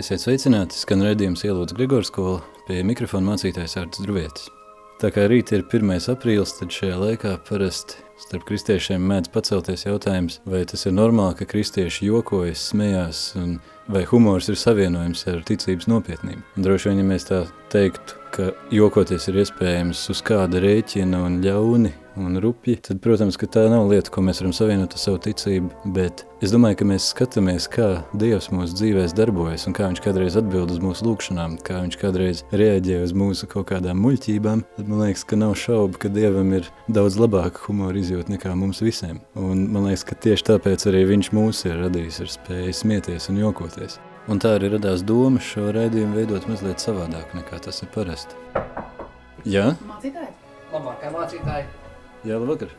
Esiet sveicināti, skan redzījums ielūdz Grigors skola pie mikrofona mācītājs Ārts Druvietis. Tā kā rīt ir 1. aprīlis, tad šajā laikā parasti starp kristiešiem mēdz pacelties jautājums, vai tas ir normāli, ka kristieši jokojas, smējās, un vai humors ir savienojums ar ticības nopietnību. Un droši vien, ja mēs tā teiktu, ka jokoties ir iespējams uz kāda rēķina un ļauni un rupji, tad, protams, ka tā nav lieta, ko mēs varam savienot ar savu ticību, bet es domāju, ka mēs skatāmies, kā Dievs mūsu dzīvēs darbojas un kā viņš kādreiz atbild uz mūsu lūkšanām, kā viņš kādreiz reaģē uz mūsu kaut kādām muļķībām, tad man liekas, ka nav šaubu, ka Dievam ir daudz labāka humora izjūta nekā mums visiem. Un man liekas, ka tieši tāpēc arī viņš mūs ir radījis ar spēju smieties un jokoties. Un tā arī radās doma šo raidījumu veidot mazliet savādāk nekā tas ir parasti. Jā? Mācītāji? Labākā mācītāja. Jā, labvakar.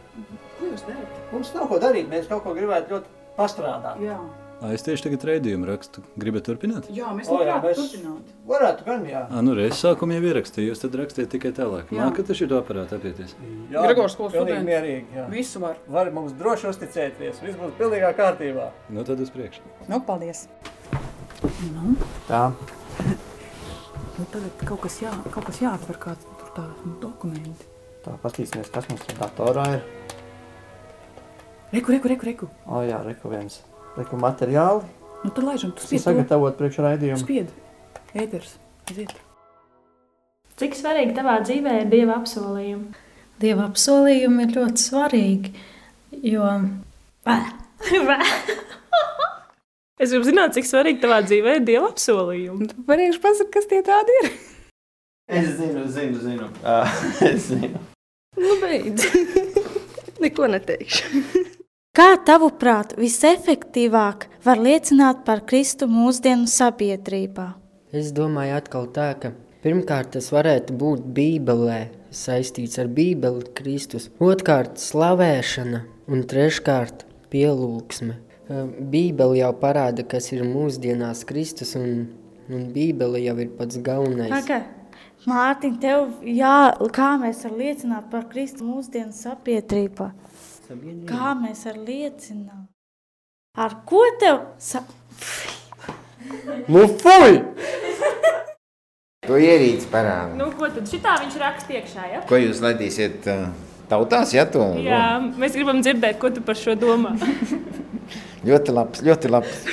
Ko jūs darat? Mums nav ko darīt, mēs kaut ko gribētu ļoti pastrādāt. Jā, Ā, Es tieši tagad raidījumu rakstu. Gribat turpināt? jā mēs O, jā, mēs- turpināt. Varētu gan, jā. Ā, nu reiz sākumu jau ierakstīju, jūs tad rakstiet tikai tālāk. Jā. Mākat ar šito aparātu apieties. jā Gregors skolas pilnīgi students. mierīgi, jā. Visu var. Var mums droši uzticēties, viss būs pilnīgā kārtībā. Nu tad uz priekšu. Nu, paldies. Nu, Tā. nu tagad kaut kas, jā, kaut kas jāatver kāds tur tā nu, dokumenti. Tā, paskatīsimies, kas mums tur datorā ir. Reku, reku, reku, reku. O jā, reku viens. Reku materiāli. Nu tad laižam, tu spied sagatavot priekš raidījumu. Spied. Ēters. Aiziet. Cik svarīgi tavā dzīvē ir dieva apsolījumi? Dieva apsolījumi ir ļoti svarīgi, jo Bā. Vai? Es gribu zināt, cik svarīgi tavā dzīvē ir dieva apsolījumi. Tu varēšu pasakt, kas tie tādi ir. Es zinu, zinu, zinu. Uh, es zinu. Nu, beidz. Neko neteikšu. Kā tavuprāt, visefektīvāk var liecināt par Kristu mūsdienu sabiedrībā? Es domāju, atkal tā, ka pirmkārt tas varētu būt Bībelē, saistīts ar Bībeli, Kristus. Otrkārt, slavēšana, un treškārt, pielūgsme. Eh, Bībele jau parāda, kas ir mūsdienās Kristus, un, un Bībele jau ir pats galvenais. Paga, Mārtiņ, tev jā, kā mēs varam liecināt par Kristu mūsdienu sabiedrībā? Kā mēs varam liecināt? Ar ko tev? Sa... Nu, fuj! To ierīci parāda. Nu, ko tad šitā viņš raksta iekšā? Ja? Ko jūs ledīsiet uh, tautās, ja to? Jā, mēs gribam dzirdēt, ko tu par šo domā. Ļoti labs, ļoti labs.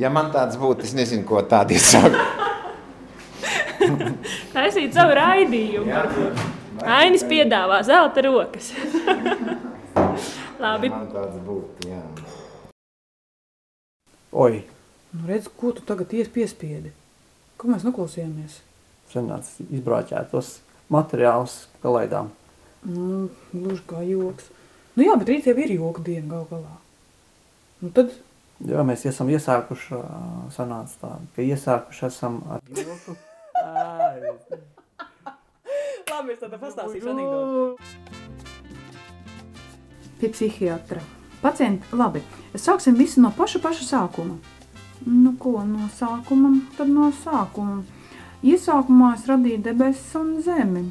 Ja man tāds būtu, es nezinu, ko tādi saka. Taisīt savu raidījumu. Ainis piedāvā zelta rokas. Labi. Man tāds būtu, jā. Oi, Nu, redz, ko tu tagad ies piespiedi? Ko mēs noklausījāmies? senāts izbrāķētos materiālus palaidām. Nu, gluži kā joks. Nu jā, bet rīt jau ir joka diena gal galā. Nu tad, Jo mēs esam iesākuši, sanāca tā, ka iesākuši esam ar joku. Labi, es tad pastāstīšu anekdoti. Pie psihiatra. Pacienti, labi, sāksim visu no paša paša sākuma. Nu ko, no sākuma, tad no sākuma. Iesākumā es radīju debesis un zemi.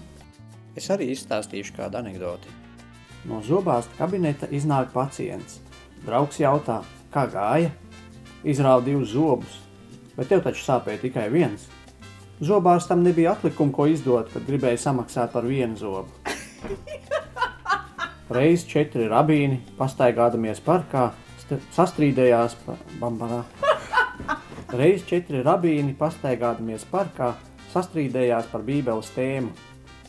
Es arī izstāstīšu kādu anekdoti. No zobārsta kabineta iznāk pacients. Draugs jautā, kā gāja? Izrāva divus zobus, bet tev taču sāpēja tikai viens. Zobārstam nebija atlikumu, ko izdot, kad gribēja samaksāt par vienu zobu. Reiz četri rabīni, pastaigādamies parkā, st- sastrīdējās par bambarā. Reiz četri rabīni, pastaigādamies parkā, sastrīdējās par bībeles tēmu.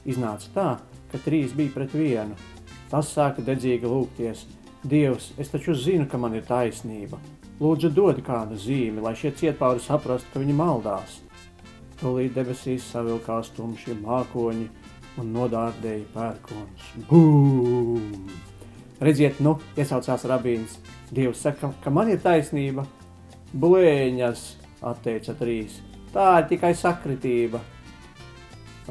Iznāca tā, ka trīs bija pret vienu. Tas sāka dedzīgi lūgties. Dievs, es taču zinu, ka man ir taisnība. Lūdzu, dod kādu zīmi, lai šie cietpauri saprastu, ka viņi maldās. Tūlīt debesīs savilkās tumšie mākoņi un nodārdēja pērkons. Bum! Redziet, nu, iesaucās rabīns. Dievs saka, ka man ir taisnība. Blēņas, atteica trīs. Tā ir tikai sakritība.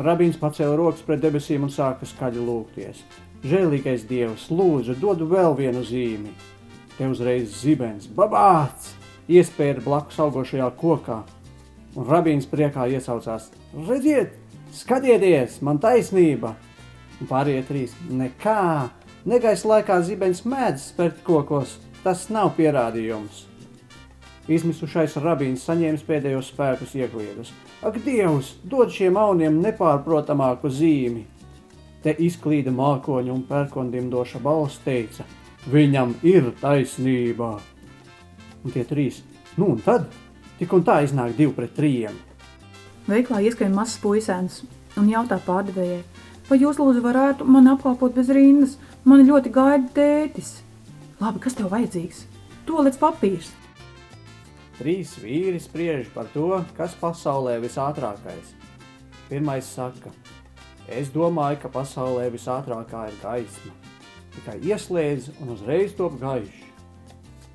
Rabīns pacēla rokas pret debesīm un sāka skaļi lūgties. Žēlīgais dievs, lūdzu, dodu vēl vienu zīmi. Te uzreiz zibens, babāts, iespēja blakus augošajā kokā. Un rabīns priekā iesaucās: Redziet, skatieties, man taisnība! Un pārējie trīs - nekā, negaisa laikā zibens mēdz spērt kokos, tas nav pierādījums. Izmisušais rabīns saņēmis pēdējos spēkus iekliedus. Ak, Dievs, dod šiem auniem nepārprotamāku zīmi! Te izklīda mākoņa un pērkondimdoša balss teica, viņam ir taisnība. Un tie trīs, nu un tad, tik un tā iznāk divi pret trījiem. Veiklā ieskrien mazs puisēns un jautā pārdevējai, vai jūs lūdzu varētu mani apkalpot bez rindas, mani ļoti gaida tētis. Labi, kas tev vajadzīgs? Tolets papīrs. Trīs vīri spriež par to, kas pasaulē visātrākais. Pirmais saka, es domāju, ka pasaulē visātrākā ir gaisma. Tikai ieslēdz un uzreiz top gaišs.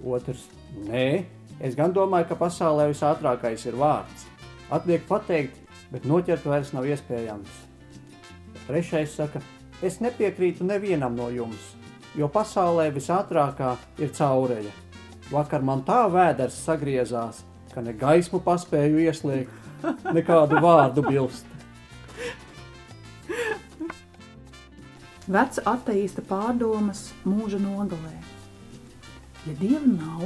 Otrs, nē, es gan domāju, ka pasaulē visātrākais ir vārds. Atliek pateikt, bet noķert vairs nav iespējams. Trešais saka, es nepiekrītu nevienam no jums, jo pasaulē visātrākā ir caureja. Vakar man tā vēders sagriezās, ka ne gaismu paspēju ieslēgt, nekādu vārdu bilst. Veca ateīsta pārdomas mūža nogalē. Ja dieva nav,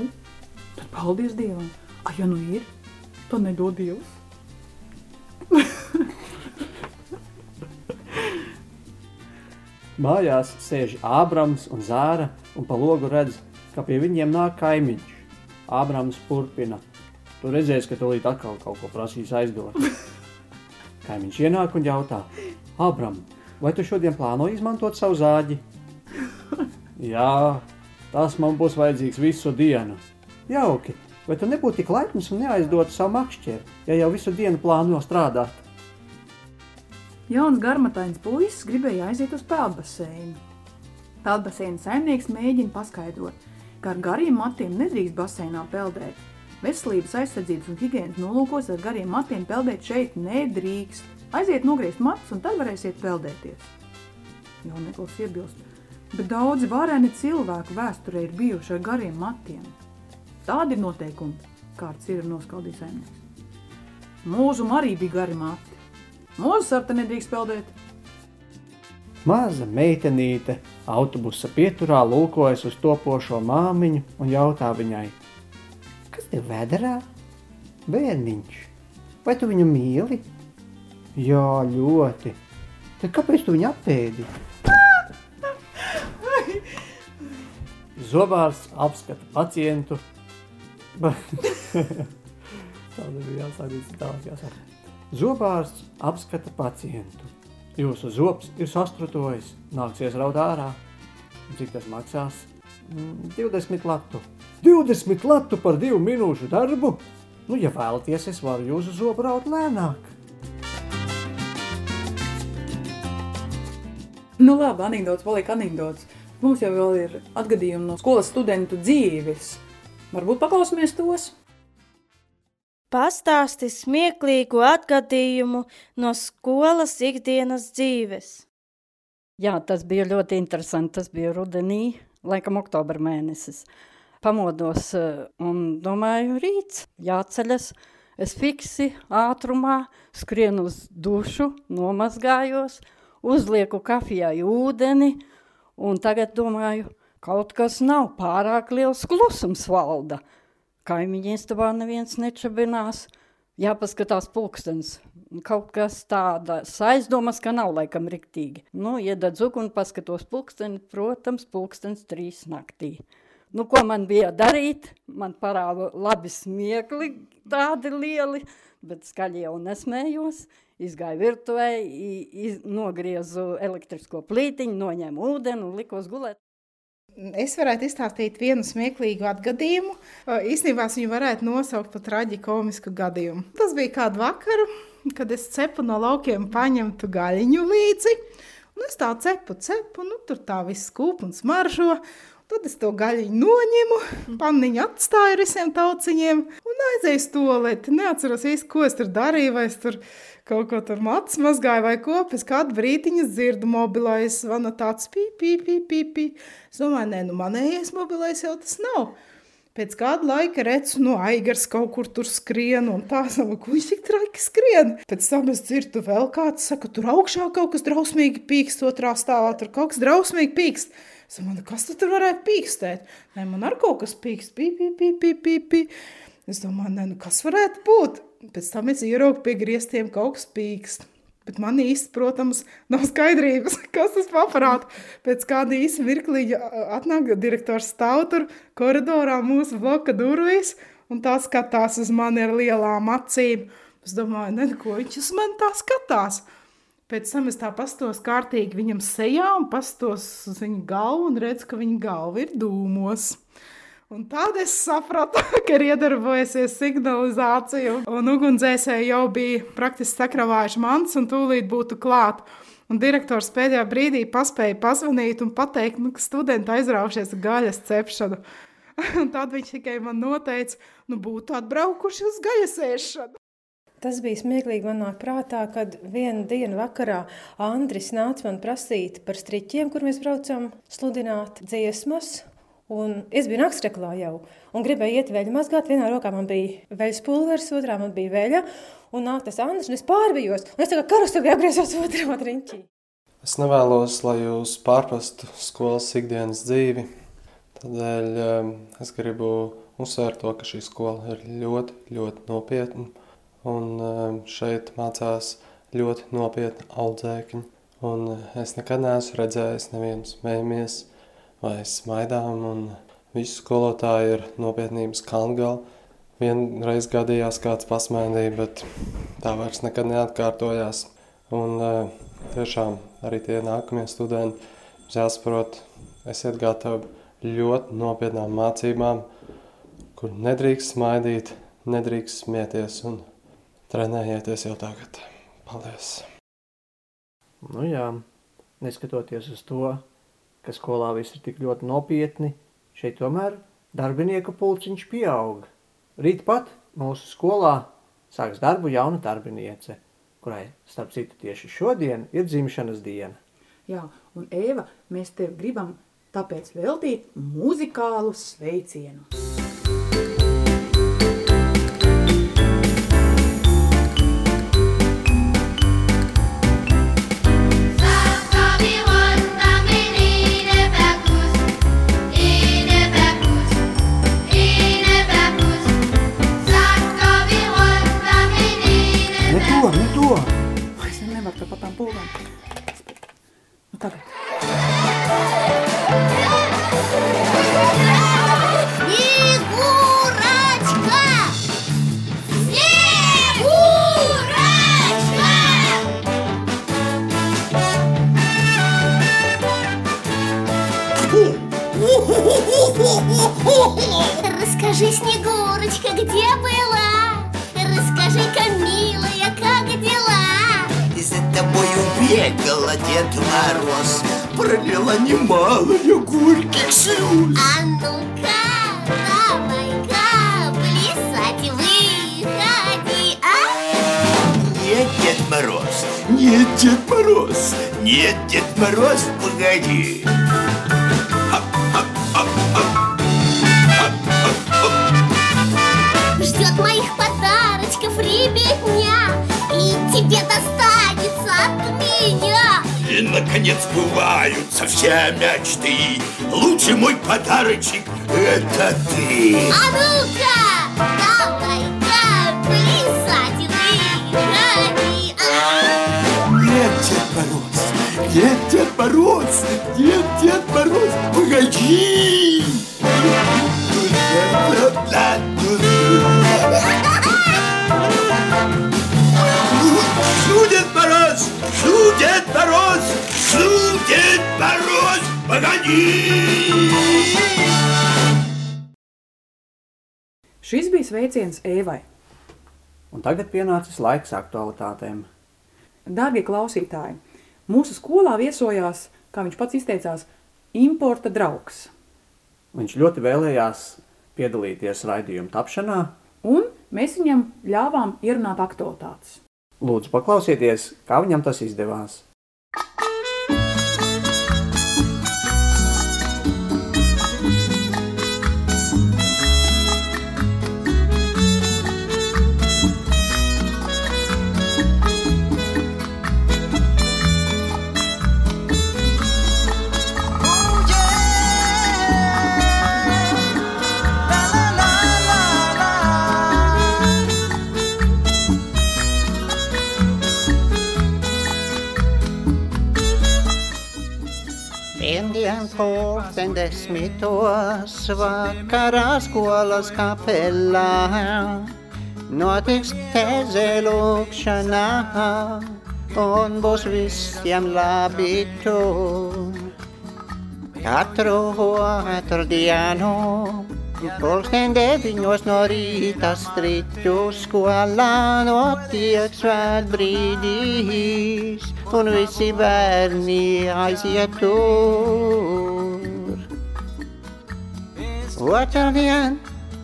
tad paldies dievam. A, ja nu ir, tad nedod dievs. Mājās sēž Ābrams un Zāra, un pa logu redz, ka pie viņiem nāk kaimiņš. Ābrams turpina. Tu redzēsi, ka tūlīt atkal kaut ko prasīs aizdot. Kaimiņš ienāk un jautā: Ābram, vai tu šodien plāno izmantot savu zāģi? Jā, tas man būs vajadzīgs visu dienu. Jauki, vai tu nebūtu tik laipns un neaizdotu savu makšķeri, ja jau visu dienu plāno strādāt? Jauns garmatains puisis gribēja aiziet uz peldbaseinu. Peldbaseina saimnieks mēģina paskaidrot, ka ar gariem matiem nedrīkst baseinā peldēt. Veselības aizsardzības un higienas nolūkos ar gariem matiem peldēt šeit nedrīkst. Aiziet nogriezt matus un tad varēsiet peldēties. Jauneklis iebilst, bet daudzi vareni cilvēku vēsturē ir bijuši ar gariem matiem. Tādi ir noteikumi, kāds ir noskaldījis saimnieks. Mūzum arī bija gari mati. Mūzes ar te nedrīkst peldēt. Maza meitenīte autobusa pieturā lūkojas uz topošo māmiņu un jautā viņai: Kas tev vēderā? Bērniņš, vai tu viņu mīli? Jā, ļoti. Tad kāpēc tu viņu apēdi? Zobārs apskata pacientu. Tāda bija jāsādīt tālāk jāsāk. Zobārsts apskata pacientu. Jūsu zobs ir sastrutojis, nāksies raud ārā. Cik tas maksās? 20 latu. 20 latu par divu minūšu darbu? Nu, ja vēlaties, es varu jūsu zobu raut lēnāk. Nu labi, anekdots palika anekdots. Mums jau vēl ir atgadījumi no skolas studentu dzīves. Varbūt paklausīsimies tos? Pastāsti smieklīgu atgadījumu no skolas ikdienas dzīves. Jā, tas bija ļoti interesanti. Tas bija rudenī, laikam oktobra mēnesis. Pamodos eh, un domāju, rīts jāceļas. Es fiksi ātrumā skrienu uz dušu, nomazgājos, uzlieku kafijai ūdeni un tagad domāju, kaut kas nav pārāk liels klusums valda. Kaimiņu istabā neviens nečabinās, jāpaskatās pulkstens. Kaut kas tādas aizdomas, ka nav laikam riktīgi. Nu, iededz uguni, paskatos pulksteni, protams, pulkstens trīs naktī. Nu, ko man bija darīt? Man parāva labi smiekli, tādi lieli, bet skaļi jau nesmējos. Izgāju virtuvē, iz, nogriezu elektrisko plītiņu, noņēmu ūdeni un likos gulēt. Es varētu izstāstīt vienu smieklīgu atgadījumu. Īstenībā viņu varētu nosaukt par traģisku gadījumu. Tas bija kādu vakaru, kad es cepu no laukiem paņemtu gaļiņu līdzi. Un es tā cepu, cepu, nu tur tā viss kūp un smaržo. Tad es to gaļiņu noņemu, panniņu atstāju ar visiem tauciņiem un aizēju uz toleti. Neatceros īsti, ko es tur darīju, vai es tur kaut ko tur mats mazgāju vai ko. Pēc kāda brītiņa dzirdu mobilais zvana tāds pī, pī, pī, pī, pī. Es domāju, nē, nu manējais mobilais jau tas nav. Pēc kāda laika redzu, no aigars kaut kur tur skrien, un tā sama, ko viņš tik traki skrien. Pēc tam es dzirdu vēl kāds saka, tur augšā kaut kas drausmīgi pīkst, otrā stāvā tur kaut kas drausmīgi pīkst. Es domāju, kas tu tur varētu pīkstēt? Nē, man ar kaut kas pīkst, pī, pī, pī, pī, pī, pī. Es domāju, ne, nu kas varētu būt? Pēc tam es ieraugu pie griestiem kaut kas pīkst. Bet man īsti, protams, nav skaidrības, kas tas paparāt. Pēc kāda īsa mirklīņa atnāk direktors stāv tur koridorā mūsu bloka durvīs, un tā skatās uz mani ar lielām acīm. Es domāju, ne, ko viņš uz mani tā skatās. Pēc tam es tā pastos kārtīgi viņam sejā un pastos uz viņa galvu un redzu, ka viņa galva ir dūmos. Un tad es sapratu, ka ir iedarbojusies signalizācija, un ugunsdzēsēji jau bija praktiski sakravājuši mans un tūlīt būtu klāt. Un direktors pēdējā brīdī paspēja pazvanīt un pateikt, nu, ka studenti aizraušies ar gaļas cepšanu. Un tad viņš tikai man noteica, nu, būtu atbraukuši uz gaļas ēšanu. Tas bija smieklīgi manā prātā, kad vienā dienā vakarā Andris nāca man prasīt par striķiem, kur mēs braucam sludināt dziesmas. Un es biju naktsreklā jau un gribēju iet veļu mazgāt. Vienā rokā man bija veļas pulveris, otrā man bija veļa. Un nāk tas Andris, un es pārbijos. Un es kā karuseli apgriezos otrā riņķī. Es nevēlos, lai jūs pārprastu skolas ikdienas dzīvi. Tādēļ um, es gribu uzsvērt to, ka šī skola ir ļoti, ļoti nopietna un um, šeit mācās ļoti nopietni audzēkņi. Un uh, es nekad neesmu redzējis nevienu smējamies vai smaidām, un visi skolotāji ir nopietnības kalngala. Vienreiz gadījās kāds pasmaidīja, bet tā vairs nekad neatkārtojās. Un uh, tiešām arī tie nākamie studenti jāsaprot, esiet gatavi ļoti nopietnām mācībām, kur nedrīkst smaidīt, nedrīkst smieties un trenējieties jau tagad. Paldies! Nu jā, neskatoties uz to, ka skolā viss ir tik ļoti nopietni, šeit tomēr darbinieku pulciņš pieaug. Rīt pat mūsu skolā sāks darbu jauna darbiniece, kurai, starp citu, tieši šodien ir dzimšanas diena. Jā, un Eva, mēs tev gribam tāpēc veltīt muzikālu sveicienu. Расскажи, Снегурочка, где была? Расскажи-ка, милая, как дела? За тобою бегала Дед Мороз Пролила немалая горьких слез А ну-ка, давай-ка плясать выходи, а? Нет, Дед Мороз, нет, Дед Мороз Нет, Дед Мороз, погоди наконец, сбываются все мечты. Лучший мой подарочек – это ты. А ну-ка, давай-ка плясать а? Нет, Дед Мороз, нет, Дед Мороз Нет, Дед Мороз, погоди! Шу, Дед Мороз, шу, Дед Мороз, погоди! Šis bija sveiciens Ēvai. Un tagad pienācis laiks aktualitātēm. Dārgie klausītāji, mūsu skolā viesojās, kā viņš pats izteicās, importa draugs. Viņš ļoti vēlējās piedalīties raidījuma tapšanā. Un mēs viņam ļāvām ierunāt aktualitātes. Lūdzu, paklausieties, kā viņam tas izdevās. Pulksten desmitos vakarā skolas kapelā notiks teze lūkšanā un būs visiem labi tur. Katru otru dienu Pulksten deviņos no rīta striķu skolā notiek svētbrīdīs, un visi bērni aiziet tur. Otrdien,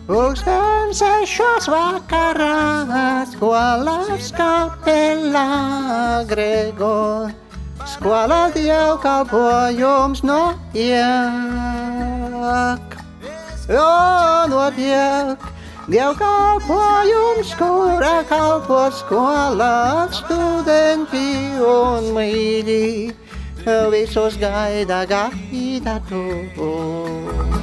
pulksten sešos vakarā, skolās kapelā Gregor. Skolā dievkalpojums noiek. Jo notiek dievkalpojums, kurā kalpo skolā studenti un mīļi. Visus gaida, gaida tu.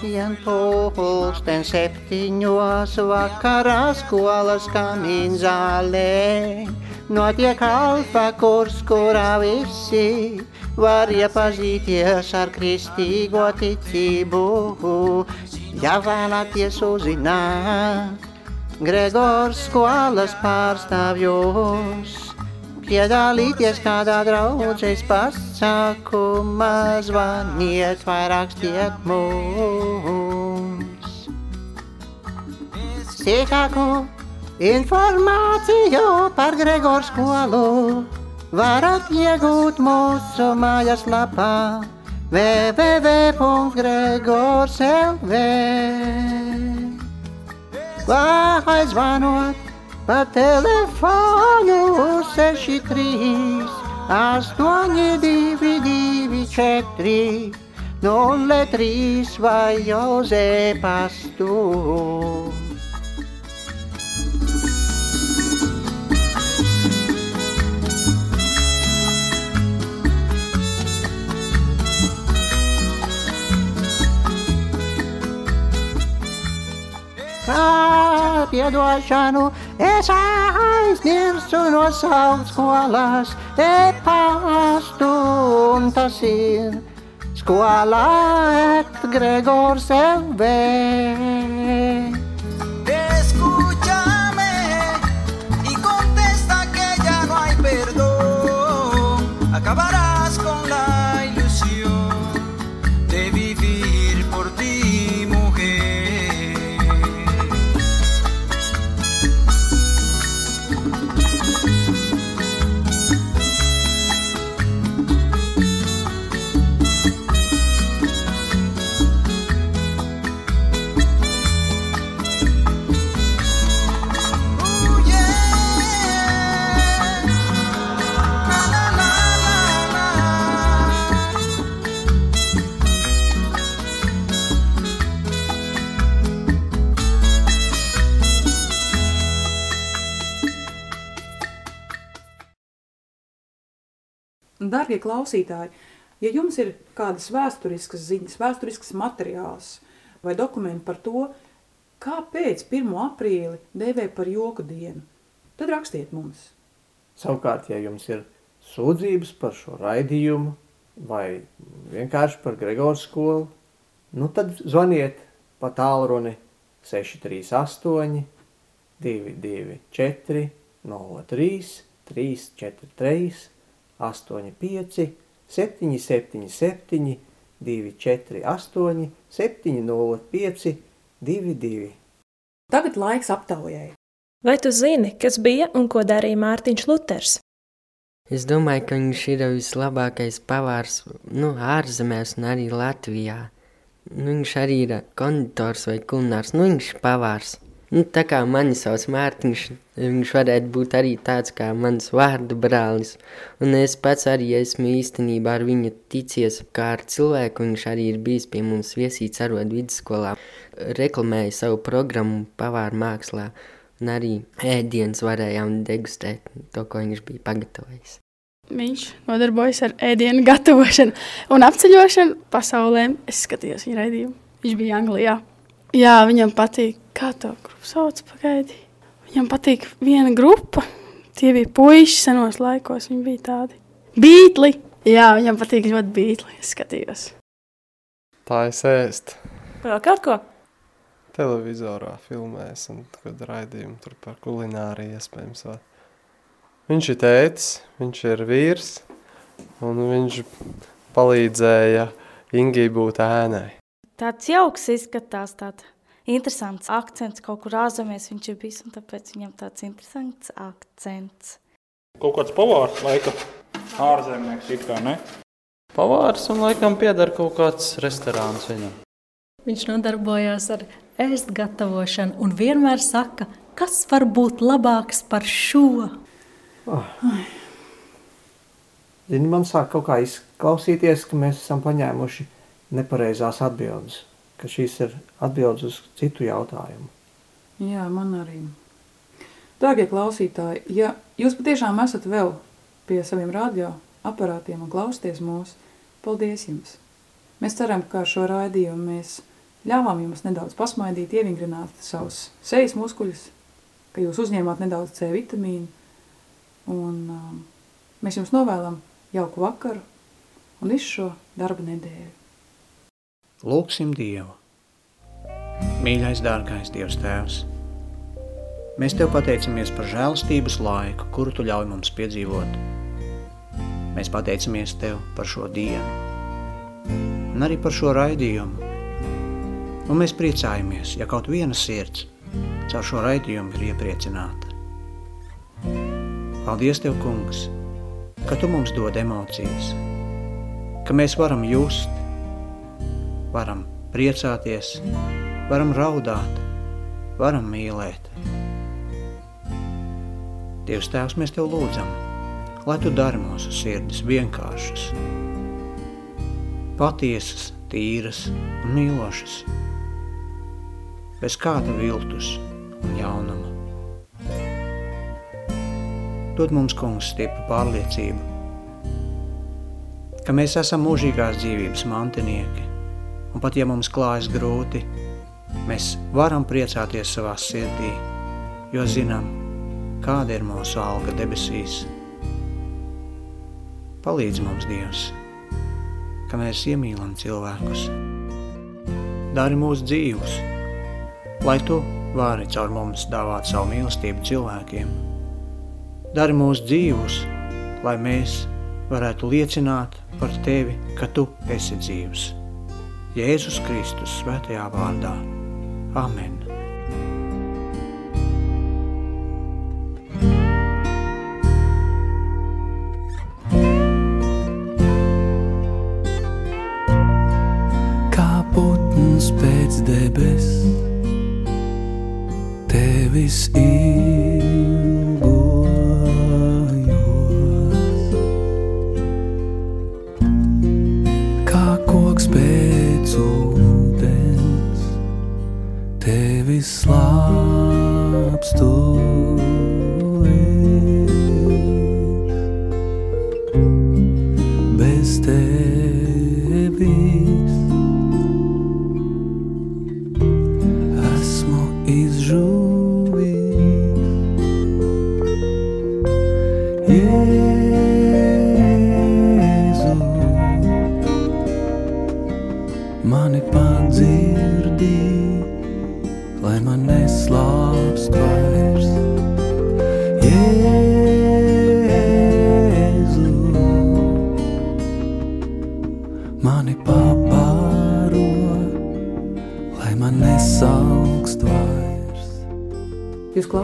Trešdien pulksten septiņos vakarā skolas kamīnzālē. Notiek alfa kurs, kurā visi var iepazīties ar kristīgo ticību. Ja vēlaties uzzināt, Gregors skolas pārstāvjos. Piedalīties kādā draudzes pasākumā, zvaniet vai rakstiet mums. Sīkāku informāciju par Gregoru skolu varat iegūt mūsu mājaslapā www.gregors.lv vai zvanot pa telefonu 63 822 4 03 vai Jose Pastu. Kā piedošanu es aizmirsu no savas skolas e-pastu, un tas ir skolā et Gregors LV. Darbie klausītāji, ja jums ir kādas vēsturiskas ziņas, vēsturisks materiāls vai dokumenti par to, kāpēc 1. aprīli dēvē par joku dienu, tad rakstiet mums. Savukārt, ja jums ir sūdzības par šo raidījumu vai vienkārši par Gregoru skolu, nu tad zvaniet pa tālruni 638 224 03 343 85 777 248 705 22. Tagad laiks aptaujai. Vai tu zini, kas bija un ko darīja Mārtiņš Luters? Es domāju, ka viņš ir vislabākais pavārs nu, ārzemēs un arī Latvijā. Nu, viņš arī ir konditors vai kulinārs. Nu, viņš ir pavārs. Nu, tā kā mani sauc Mārtiņš, viņš varētu būt arī tāds kā mans vārdu brālis. Un es pats arī esmu īstenībā ar viņu ticies kā ar cilvēku. Viņš arī ir bijis pie mums viesīts arod vidusskolā. Reklamēja savu programmu pavāru mākslā. Un arī ēdienas varējām degustēt to, ko viņš bija pagatavojis. Viņš nodarbojas ar ēdienu gatavošanu un apceļošanu pasaulē. Es skatījos viņa raidījumu. Viņš bija Anglijā. Jā, viņam patīk, kā to grupu sauc, pagaidi. Viņam patīk viena grupa. Tie bija puiši senos laikos, viņi bija tādi. Bītli! Jā, viņam patīk ļoti bītli, es skatījos. Tā es ēst. Vēl kaut ko? Televizorā filmēs un kad raidījumu tur par kulināriju iespējams vēl. Viņš ir tētis, viņš ir vīrs, un viņš palīdzēja Ingai būt ēnai. Tāds jauks izskatās, tāds interesants akcents. Kaut kur ārzemēs viņš ir bijis, un tāpēc viņam tāds interesants akcents. Kaut kāds pavārs, laikam, ārzemnieks it kā, ne? Pavārs un laikam pieder kaut kāds restorāns viņam. Viņš nodarbojās ar ēst gatavošanu un vienmēr saka, kas var būt labāks par šo. Oh. Zini, man sāk kaut kā izklausīties, ka mēs esam paņēmuši nepareizās atbildes, ka šīs ir atbildes uz citu jautājumu. Jā, man arī. Dārgie klausītāji, ja jūs patiešām esat vēl pie saviem radio aparātiem un klausties mūs, paldies jums! Mēs ceram, ka šo raidījumu mēs ļāvām jums nedaudz pasmaidīt, ievingrināt savus sejas muskuļus, ka jūs uzņēmāt nedaudz C vitamīnu, un um, mēs jums novēlam jauku vakaru un visu šo darba nedēļu. Lūksim Dievu. Mīļais, dārgais Dievs Tēvs, mēs Tev pateicamies par žēlstības laiku, kuru Tu ļauj mums piedzīvot. Mēs pateicamies Tev par šo dienu un arī par šo raidījumu. Un mēs priecājamies, ja kaut viena sirds caur šo raidījumu ir iepriecināta. Paldies Tev, kungs, ka Tu mums dod emocijas, ka mēs varam just, varam priecāties, varam raudāt, varam mīlēt. Dievs Tēvs, mēs Tev lūdzam, lai Tu dari mūsu sirdis vienkāršas, patiesas, tīras un mīlošas, bez kāda viltus un jaunuma. Dod mums, kungs, stipru pārliecību, ka mēs esam mūžīgās dzīvības mantinieki, un pat ja mums klājas grūti, mēs varam priecāties savā sirdī, jo zinām, kāda ir mūsu alga debesīs. Palīdz mums, Dievs, ka mēs iemīlam cilvēkus. Dari mūsu dzīvus, lai Tu vari caur mums dāvāt savu mīlestību cilvēkiem. Dari mūsu dzīvus, lai mēs varētu liecināt par Tevi, ka Tu esi dzīvs. Jēzus Kristus svētajā vārdā. Amen.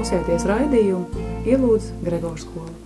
Klausieties raidījumu Ielūdz Gregors skolu.